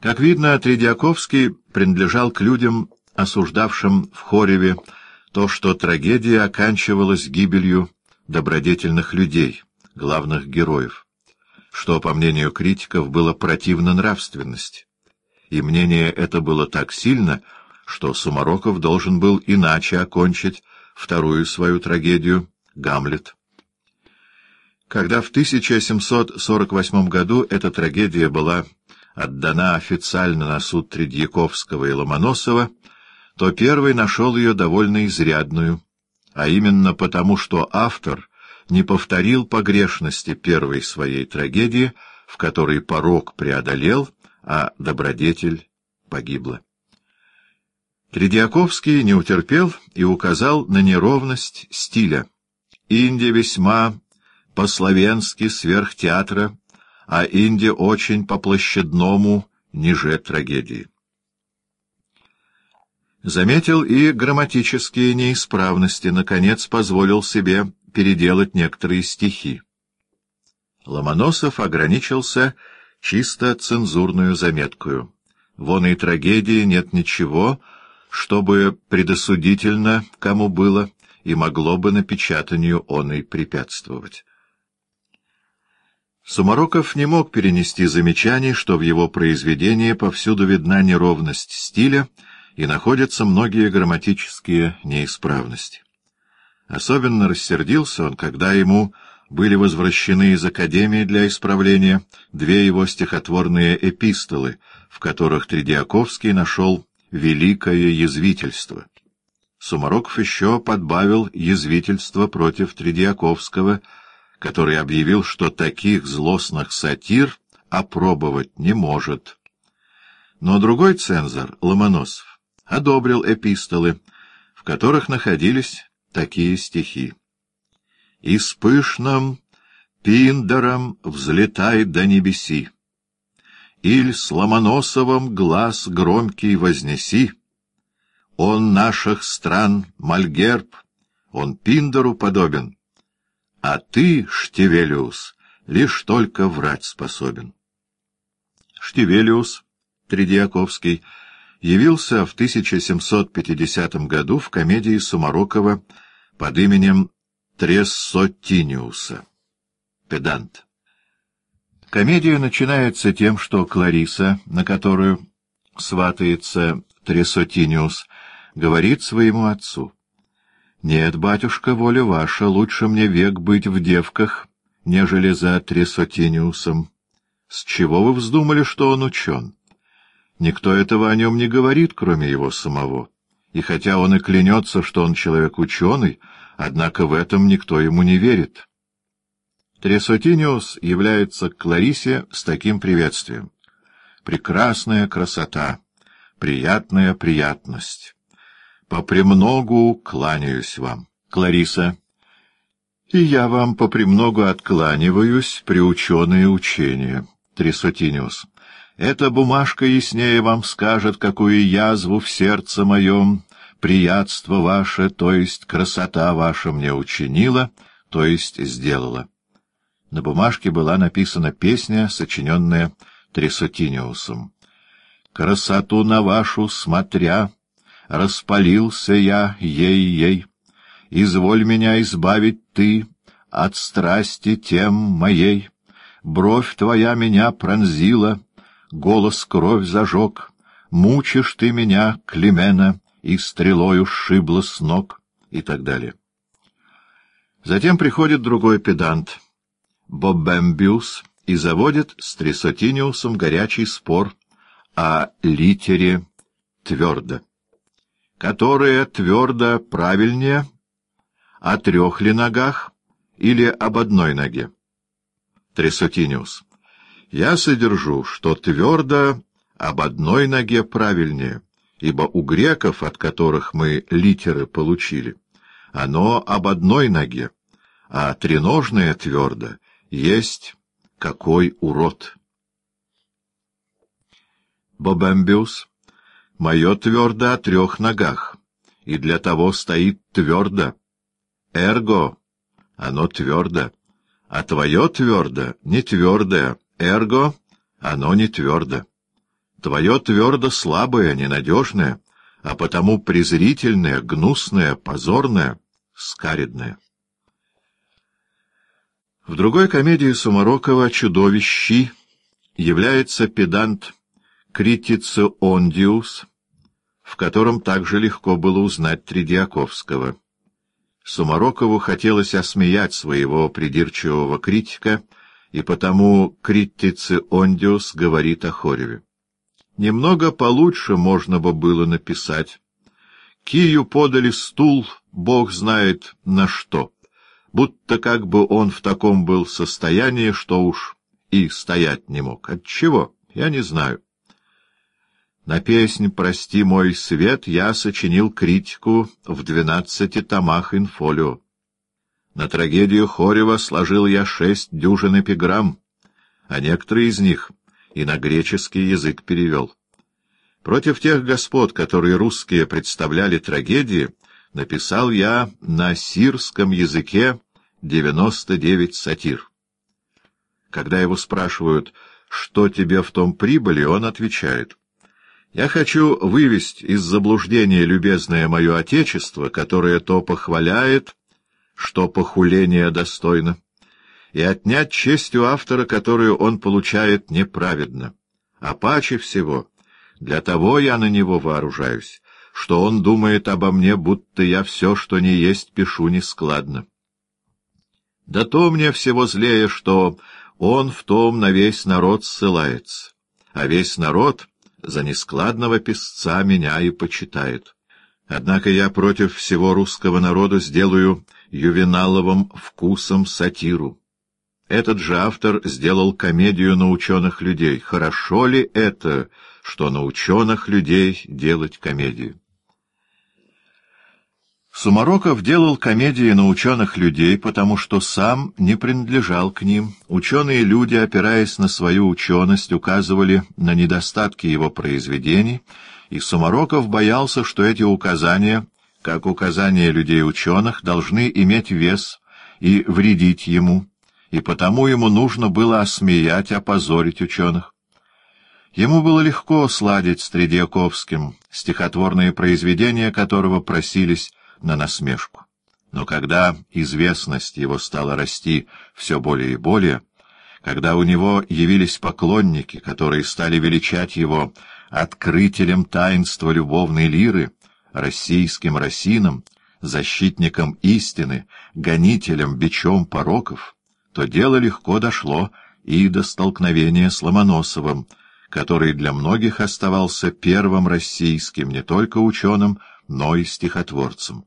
Как видно, Тредиаковский принадлежал к людям, осуждавшим в Хореве то, что трагедия оканчивалась гибелью добродетельных людей, главных героев, что, по мнению критиков, было противно нравственности. И мнение это было так сильно, что Сумароков должен был иначе окончить вторую свою трагедию «Гамлет». Когда в 1748 году эта трагедия была отдана официально на суд Тредьяковского и Ломоносова, то первый нашел ее довольно изрядную, а именно потому, что автор не повторил погрешности первой своей трагедии, в которой порог преодолел, а добродетель погибла. Тредиаковский не утерпел и указал на неровность стиля. Индия весьма по-словенски сверх театра, а Индия очень по-площадному ниже трагедии. Заметил и грамматические неисправности, наконец позволил себе переделать некоторые стихи. Ломоносов ограничился чисто цензурную заметкую. Вон и трагедии нет ничего, чтобы предосудительно кому было и могло бы напечатанию он и препятствовать. Сумароков не мог перенести замечаний, что в его произведении повсюду видна неровность стиля и находятся многие грамматические неисправности. Особенно рассердился он, когда ему были возвращены из Академии для исправления две его стихотворные эпистолы, в которых Тредиаковский нашел великое язвительство. Сумароков еще подбавил язвительство против Тредиаковского, который объявил, что таких злостных сатир опробовать не может. Но другой цензор, Ломоносов, одобрил эпистолы, в которых находились такие стихи. «И с пышным пиндером взлетай до небеси, Иль с Ломоносовым глаз громкий вознеси, Он наших стран Мальгерб, он Пиндеру подобен, А ты, Штивелиус, лишь только врать способен. Штивелиус, Тредиаковский, явился в 1750 году в комедии Сумарокова под именем Трессотиниуса. Педант. Комедия начинается тем, что Клариса, на которую сватается Тресотиниус, говорит своему отцу. «Нет, батюшка, воля ваша, лучше мне век быть в девках, нежели за Тресотиниусом. С чего вы вздумали, что он учен? Никто этого о нем не говорит, кроме его самого. И хотя он и клянется, что он человек ученый, однако в этом никто ему не верит. Тресотиниус является к Кларисе с таким приветствием. «Прекрасная красота, приятная приятность. Попремногу кланяюсь вам, Клариса. И я вам попремногу откланиваюсь, приученные учения, Тресотиниус. Эта бумажка яснее вам скажет, какую язву в сердце моем приятство ваше, то есть красота ваша мне учинила, то есть сделала. На бумажке была написана песня, сочиненная Тресотиниусом. «Красоту на вашу смотря, распалился я ей-ей, изволь меня избавить ты от страсти тем моей, бровь твоя меня пронзила» голос кровь зажег, мучишь ты меня, Климена, и стрелою сшибла с ног, и так далее. Затем приходит другой педант, Бобембиус, и заводит с Трисотиниусом горячий спор о литере «твердо», которая твердо правильнее, о трех ли ногах или об одной ноге. Трисотиниус. Я содержу, что твердо об одной ноге правильнее, ибо у греков, от которых мы литеры получили, оно об одной ноге, а треножное твердо есть какой урод. Бобембиус, мое твердо о трех ногах, и для того стоит твердо. Эрго, оно твердо, а твое твердо не твердое, Эрго, оно не твердо. Твое твердо слабое, ненадежное, а потому презрительное, гнусное, позорное, скаридное. В другой комедии Сумарокова «Чудовищи» является педант Критициондиус, в котором также легко было узнать Тридиаковского. Сумарокову хотелось осмеять своего придирчивого критика, и потому Критициондиус говорит о Хореве. Немного получше можно бы было написать. Кию подали стул, бог знает на что, будто как бы он в таком был состоянии, что уж и стоять не мог. Отчего? Я не знаю. На песнь «Прости мой свет» я сочинил критику в двенадцати томах инфолио. На трагедию Хорева сложил я шесть дюжин эпиграмм, а некоторые из них и на греческий язык перевел. Против тех господ, которые русские представляли трагедии, написал я на сирском языке девяносто девять сатир. Когда его спрашивают, что тебе в том прибыли, он отвечает, «Я хочу вывести из заблуждения любезное мое отечество, которое то похваляет, что похуление достойно, и отнять честь у автора, которую он получает неправедно. А паче всего, для того я на него вооружаюсь, что он думает обо мне, будто я все, что не есть, пишу нескладно. Да то мне всего злее, что он в том на весь народ ссылается, а весь народ за нескладного писца меня и почитает. Однако я против всего русского народа сделаю ювеналовым вкусом сатиру. Этот же автор сделал комедию на ученых людей. Хорошо ли это, что на ученых людей делать комедию? Сумароков делал комедии на ученых людей, потому что сам не принадлежал к ним. Ученые люди, опираясь на свою ученость, указывали на недостатки его произведений, и Сумароков боялся, что эти указания, как указания людей-ученых, должны иметь вес и вредить ему, и потому ему нужно было осмеять, опозорить ученых. Ему было легко сладить с Тредьяковским, стихотворные произведения которого просились на насмешку. Но когда известность его стала расти все более и более, когда у него явились поклонники, которые стали величать его открытелем таинства любовной лиры, российским росином, защитником истины, гонителем, бичом пороков, то дело легко дошло и до столкновения с Ломоносовым, который для многих оставался первым российским не только ученым, но и стихотворцем.